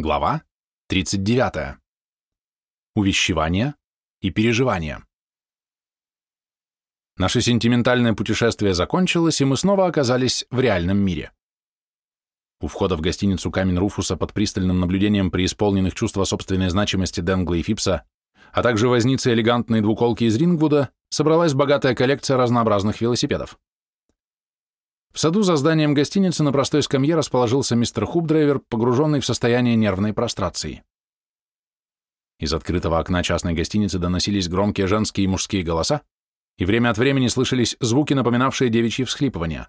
Глава 39. Увещевание и переживание. Наше сентиментальное путешествие закончилось, и мы снова оказались в реальном мире. У входа в гостиницу «Камень Руфуса» под пристальным наблюдением преисполненных чувства собственной значимости Денгла и Фипса, а также возницы элегантной двуколки из Рингвуда, собралась богатая коллекция разнообразных велосипедов. В саду за зданием гостиницы на простой скамье расположился мистер Хубдрайвер, погруженный в состояние нервной прострации. Из открытого окна частной гостиницы доносились громкие женские и мужские голоса, и время от времени слышались звуки, напоминавшие девичьи всхлипывания.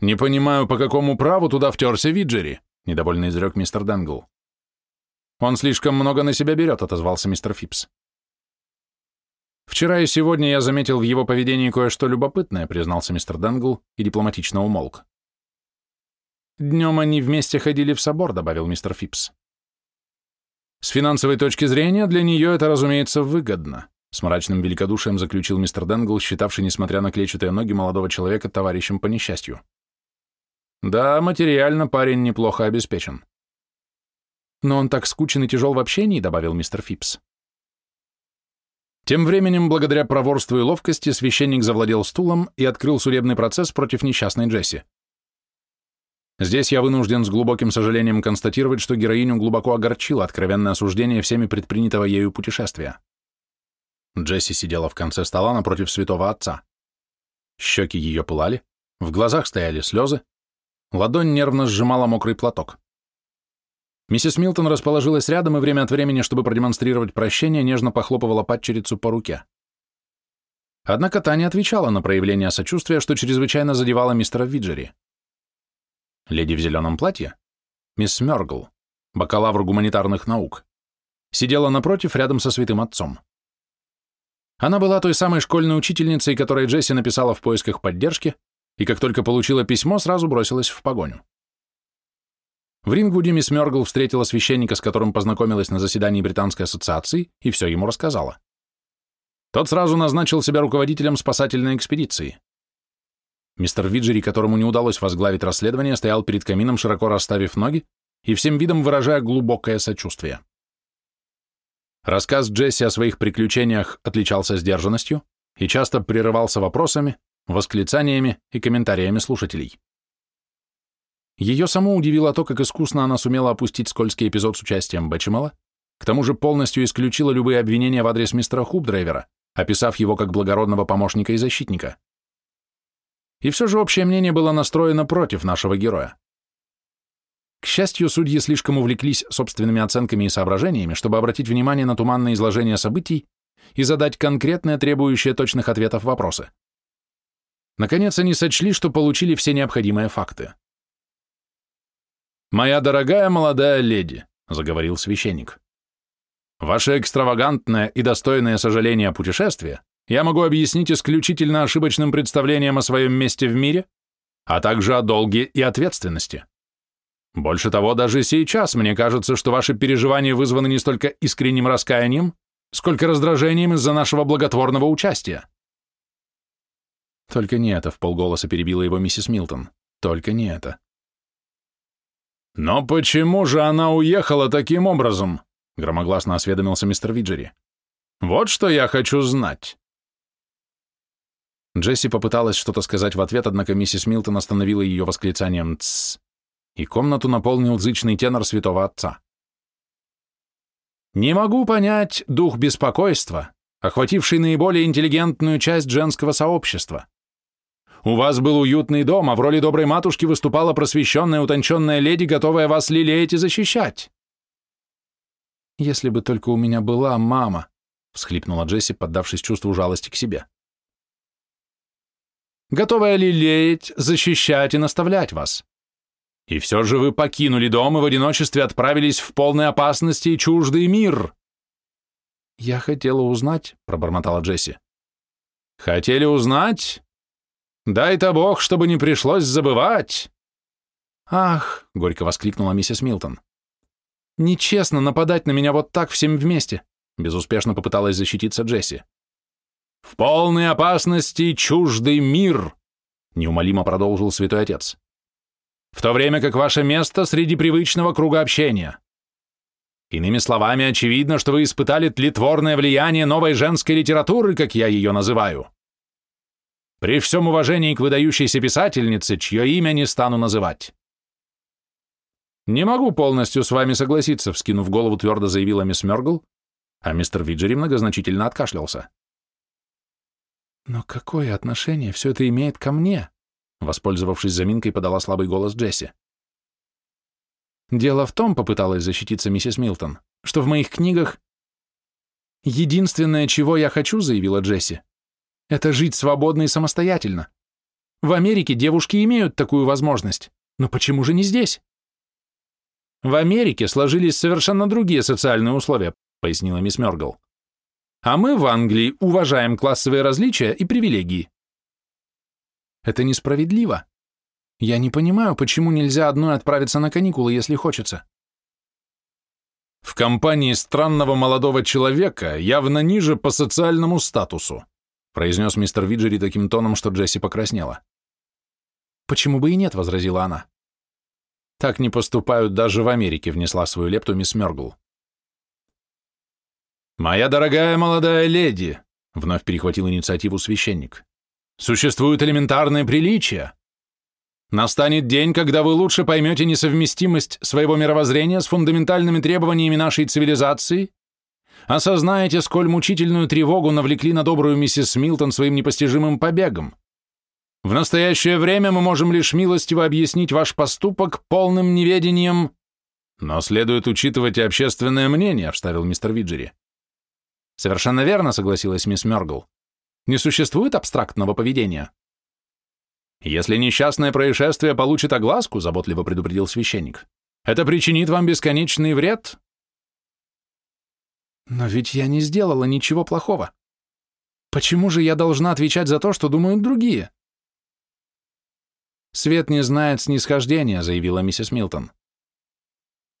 «Не понимаю, по какому праву туда втерся Виджери», — недовольно изрек мистер Денгл. «Он слишком много на себя берет», — отозвался мистер Фипс. «Вчера и сегодня я заметил в его поведении кое-что любопытное», признался мистер Денгл и дипломатично умолк. «Днем они вместе ходили в собор», — добавил мистер Фипс. «С финансовой точки зрения для нее это, разумеется, выгодно», с мрачным великодушием заключил мистер Денгл, считавший, несмотря на клетчатые ноги молодого человека, товарищем по несчастью. «Да, материально парень неплохо обеспечен». «Но он так скучен и тяжел в общении», — добавил мистер Фипс. Тем временем, благодаря проворству и ловкости, священник завладел стулом и открыл судебный процесс против несчастной Джесси. Здесь я вынужден с глубоким сожалением констатировать, что героиню глубоко огорчило откровенное осуждение всеми предпринятого ею путешествия. Джесси сидела в конце стола напротив святого отца. Щеки ее пылали, в глазах стояли слезы, ладонь нервно сжимала мокрый платок. Миссис Милтон расположилась рядом и время от времени, чтобы продемонстрировать прощение, нежно похлопывала падчерицу по руке. Однако Таня отвечала на проявление сочувствия, что чрезвычайно задевало мистера Виджери. Леди в зеленом платье, мисс Мёргл, бакалавр гуманитарных наук, сидела напротив, рядом со святым отцом. Она была той самой школьной учительницей, которой Джесси написала в поисках поддержки, и как только получила письмо, сразу бросилась в погоню. В Рингвуде мисс Мёргл встретила священника, с которым познакомилась на заседании Британской ассоциации, и все ему рассказала. Тот сразу назначил себя руководителем спасательной экспедиции. Мистер Виджери, которому не удалось возглавить расследование, стоял перед камином, широко расставив ноги и всем видом выражая глубокое сочувствие. Рассказ Джесси о своих приключениях отличался сдержанностью и часто прерывался вопросами, восклицаниями и комментариями слушателей. Ее саму удивило то, как искусно она сумела опустить скользкий эпизод с участием Бэчемела, к тому же полностью исключила любые обвинения в адрес мистера Хубдрайвера, описав его как благородного помощника и защитника. И все же общее мнение было настроено против нашего героя. К счастью, судьи слишком увлеклись собственными оценками и соображениями, чтобы обратить внимание на туманное изложение событий и задать конкретные, требующие точных ответов вопросы. Наконец, они сочли, что получили все необходимые факты. «Моя дорогая молодая леди», — заговорил священник, «ваше экстравагантное и достойное сожаление путешествие я могу объяснить исключительно ошибочным представлением о своем месте в мире, а также о долге и ответственности. Больше того, даже сейчас мне кажется, что ваши переживания вызваны не столько искренним раскаянием, сколько раздражением из-за нашего благотворного участия». «Только не это», — в полголоса перебила его миссис Милтон. «Только не это». «Но почему же она уехала таким образом?» — громогласно осведомился мистер Виджери. «Вот что я хочу знать». Джесси попыталась что-то сказать в ответ, однако миссис Милтон остановила ее восклицанием «Тссс», и комнату наполнил зычный тенор святого отца. «Не могу понять дух беспокойства, охвативший наиболее интеллигентную часть женского сообщества. У вас был уютный дом, а в роли доброй матушки выступала просвещенная, утонченная леди, готовая вас лелеять и защищать. Если бы только у меня была мама, всхлипнула Джесси, поддавшись чувству жалости к себе. Готовая лелеять, защищать и наставлять вас. И все же вы покинули дом и в одиночестве отправились в полной опасности и чуждый мир. Я хотела узнать, пробормотала Джесси. Хотели узнать? Дай-то Бог, чтобы не пришлось забывать!» «Ах!» — горько воскликнула миссис Милтон. «Нечестно нападать на меня вот так всем вместе!» — безуспешно попыталась защититься Джесси. «В полной опасности чуждый мир!» — неумолимо продолжил святой отец. в то время как ваше место среди привычного круга общения. Иными словами, очевидно, что вы испытали тлетворное влияние новой женской литературы, как я ее называю. При всем уважении к выдающейся писательнице, чье имя не стану называть. «Не могу полностью с вами согласиться», — вскинув голову, твердо заявила мисс Мёргл, а мистер Виджери многозначительно откашлялся. «Но какое отношение все это имеет ко мне?» Воспользовавшись заминкой, подала слабый голос Джесси. «Дело в том, — попыталась защититься миссис Милтон, — что в моих книгах единственное, чего я хочу, — заявила Джесси, — это жить свободно и самостоятельно. В Америке девушки имеют такую возможность, но почему же не здесь?» «В Америке сложились совершенно другие социальные условия», — пояснила мисс Мёргл. «А мы в Англии уважаем классовые различия и привилегии. Это несправедливо. Я не понимаю, почему нельзя одной отправиться на каникулы, если хочется. В компании странного молодого человека, явно ниже по социальному статусу, произнес мистер Виджери таким тоном, что Джесси покраснела. Почему бы и нет, возразила она. Так не поступают даже в Америке, внесла свою лепту мисс Мёргл. «Моя дорогая молодая леди», — вновь перехватил инициативу священник, Существуют элементарные приличия. Настанет день, когда вы лучше поймете несовместимость своего мировоззрения с фундаментальными требованиями нашей цивилизации, осознаете, сколь мучительную тревогу навлекли на добрую миссис Милтон своим непостижимым побегом. В настоящее время мы можем лишь милостиво объяснить ваш поступок полным неведением, но следует учитывать и общественное мнение, вставил мистер Виджери. Совершенно верно, согласилась мисс Мёргл. Не существует абстрактного поведения. Если несчастное происшествие получит огласку, заботливо предупредил священник, это причинит вам бесконечный вред. Но ведь я не сделала ничего плохого. Почему же я должна отвечать за то, что думают другие? Свет не знает снисхождения, заявила миссис Милтон.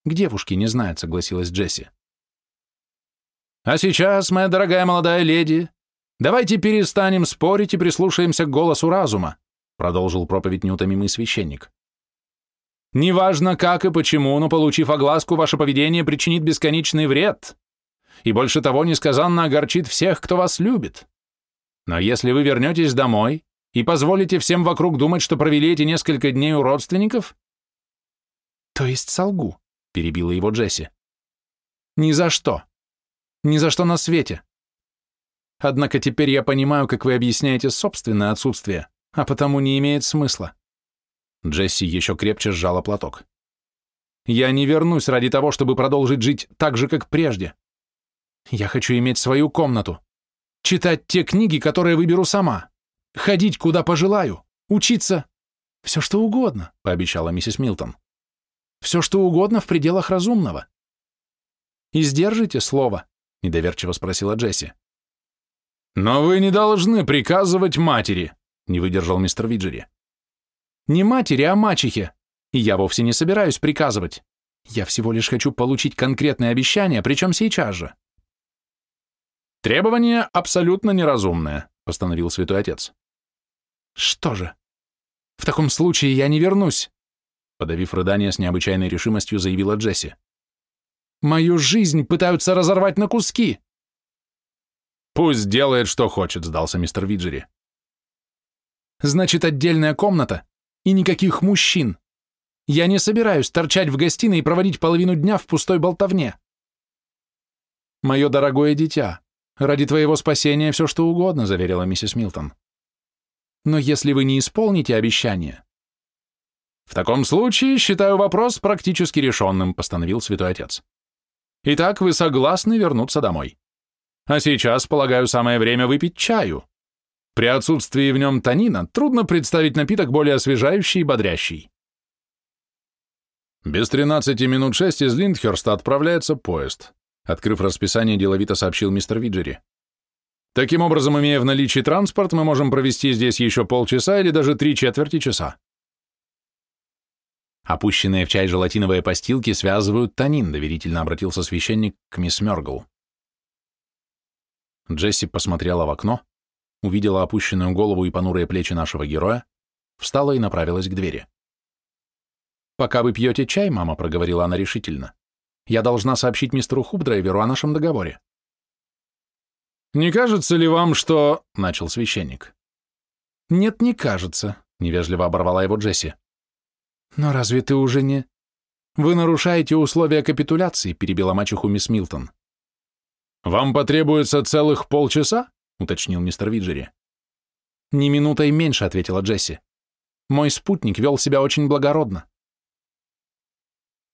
К девушке не знает, согласилась Джесси. А сейчас, моя дорогая молодая леди, «Давайте перестанем спорить и прислушаемся к голосу разума», продолжил проповедь неутомимый священник. «Неважно как и почему, но получив огласку, ваше поведение причинит бесконечный вред и больше того несказанно огорчит всех, кто вас любит. Но если вы вернетесь домой и позволите всем вокруг думать, что провели эти несколько дней у родственников...» «То есть солгу», — перебила его Джесси. «Ни за что. Ни за что на свете. Однако теперь я понимаю, как вы объясняете собственное отсутствие, а потому не имеет смысла. Джесси еще крепче сжала платок. Я не вернусь ради того, чтобы продолжить жить так же, как прежде. Я хочу иметь свою комнату, читать те книги, которые выберу сама, ходить куда пожелаю, учиться. Все что угодно, пообещала миссис Милтон. Все что угодно в пределах разумного. И сдержите слово, недоверчиво спросила Джесси. «Но вы не должны приказывать матери», — не выдержал мистер Виджери. «Не матери, а мачехе. И я вовсе не собираюсь приказывать. Я всего лишь хочу получить конкретные обещания, причем сейчас же». «Требование абсолютно неразумное», — постановил святой отец. «Что же? В таком случае я не вернусь», — подавив рыдание с необычайной решимостью, заявила Джесси. «Мою жизнь пытаются разорвать на куски». «Пусть делает, что хочет», — сдался мистер Виджери. «Значит, отдельная комната и никаких мужчин. Я не собираюсь торчать в гостиной и проводить половину дня в пустой болтовне. Мое дорогое дитя, ради твоего спасения все что угодно», — заверила миссис Милтон. «Но если вы не исполните обещание...» «В таком случае считаю вопрос практически решенным», — постановил святой отец. «Итак, вы согласны вернуться домой?» А сейчас, полагаю, самое время выпить чаю. При отсутствии в нем танина трудно представить напиток более освежающий и бодрящий. Без 13 минут 6 из Линдхерста отправляется поезд. Открыв расписание, деловито сообщил мистер Виджери. Таким образом, имея в наличии транспорт, мы можем провести здесь еще полчаса или даже три четверти часа. Опущенные в чай желатиновые постилки связывают танин, доверительно обратился священник к мисс Мёргл. Джесси посмотрела в окно, увидела опущенную голову и понурые плечи нашего героя, встала и направилась к двери. «Пока вы пьете чай, мама», — проговорила она решительно, «я должна сообщить мистеру Хубдрайверу о нашем договоре». «Не кажется ли вам, что...» — начал священник. «Нет, не кажется», — невежливо оборвала его Джесси. «Но разве ты уже не...» «Вы нарушаете условия капитуляции», — перебила мачеху мисс Милтон. «Вам потребуется целых полчаса?» — уточнил мистер Виджери. «Ни минутой меньше», — ответила Джесси. «Мой спутник вел себя очень благородно».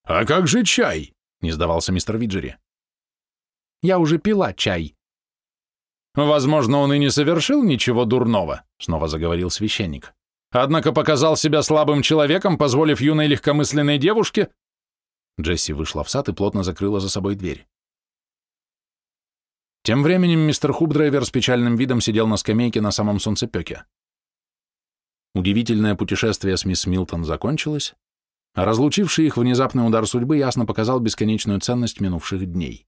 «А как же чай?» — не сдавался мистер Виджери. «Я уже пила чай». «Возможно, он и не совершил ничего дурного», — снова заговорил священник. «Однако показал себя слабым человеком, позволив юной легкомысленной девушке...» Джесси вышла в сад и плотно закрыла за собой дверь. Тем временем мистер Хубдрайвер с печальным видом сидел на скамейке на самом солнцепеке. Удивительное путешествие с мисс Милтон закончилось, разлучивший их внезапный удар судьбы ясно показал бесконечную ценность минувших дней.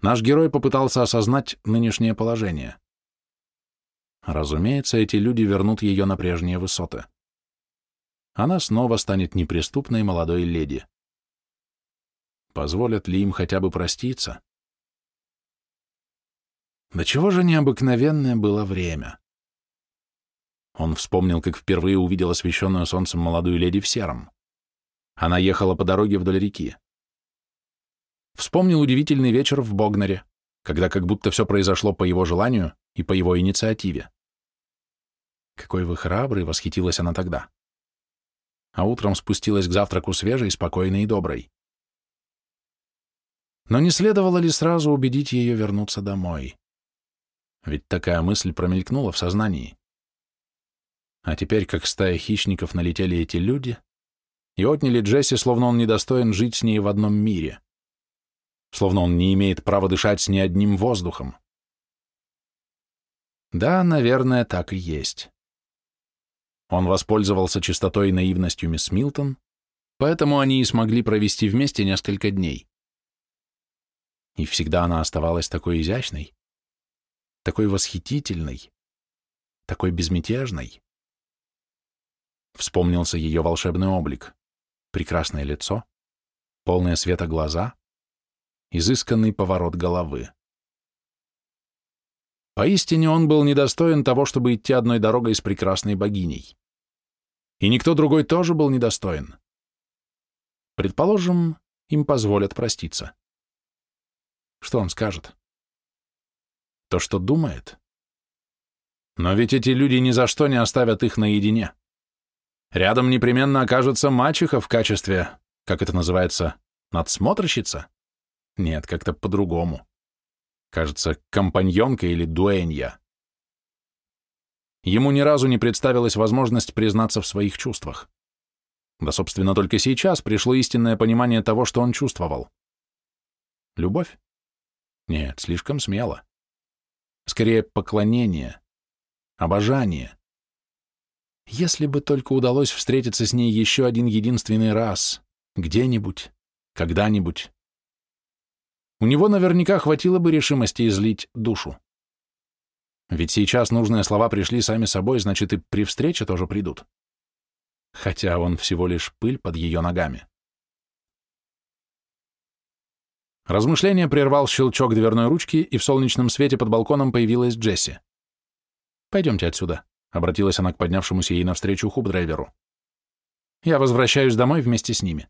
Наш герой попытался осознать нынешнее положение. Разумеется, эти люди вернут ее на прежние высоты. Она снова станет неприступной молодой леди. Позволят ли им хотя бы проститься? Да чего же необыкновенное было время. Он вспомнил, как впервые увидел освещенную солнцем молодую леди в сером. Она ехала по дороге вдоль реки. Вспомнил удивительный вечер в Богнере, когда как будто все произошло по его желанию и по его инициативе. Какой вы храбрый, восхитилась она тогда. А утром спустилась к завтраку свежей, спокойной и доброй. Но не следовало ли сразу убедить ее вернуться домой? Ведь такая мысль промелькнула в сознании. А теперь, как стая хищников, налетели эти люди и отняли Джесси, словно он недостоин жить с ней в одном мире. Словно он не имеет права дышать с ней одним воздухом. Да, наверное, так и есть. Он воспользовался чистотой и наивностью мисс Милтон, поэтому они и смогли провести вместе несколько дней. И всегда она оставалась такой изящной, такой восхитительной, такой безмятежной. Вспомнился ее волшебный облик, прекрасное лицо, полное света глаза, изысканный поворот головы. Поистине он был недостоин того, чтобы идти одной дорогой с прекрасной богиней. И никто другой тоже был недостоин. Предположим, им позволят проститься. Что он скажет? то, что думает. Но ведь эти люди ни за что не оставят их наедине. Рядом непременно окажется мачеха в качестве, как это называется, надсмотрщица? Нет, как-то по-другому. Кажется, компаньонка или дуэнья. Ему ни разу не представилась возможность признаться в своих чувствах. Да, собственно, только сейчас пришло истинное понимание того, что он чувствовал. Любовь? Нет, слишком смело. Скорее, поклонение, обожание. Если бы только удалось встретиться с ней еще один единственный раз, где-нибудь, когда-нибудь. У него наверняка хватило бы решимости излить душу. Ведь сейчас нужные слова пришли сами собой, значит, и при встрече тоже придут. Хотя он всего лишь пыль под ее ногами. Размышление прервал щелчок дверной ручки, и в солнечном свете под балконом появилась Джесси. «Пойдемте отсюда», — обратилась она к поднявшемуся ей навстречу хуб-драйверу. «Я возвращаюсь домой вместе с ними.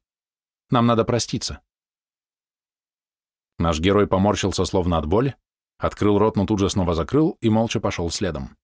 Нам надо проститься». Наш герой поморщился словно от боли, открыл рот, но тут же снова закрыл и молча пошел следом.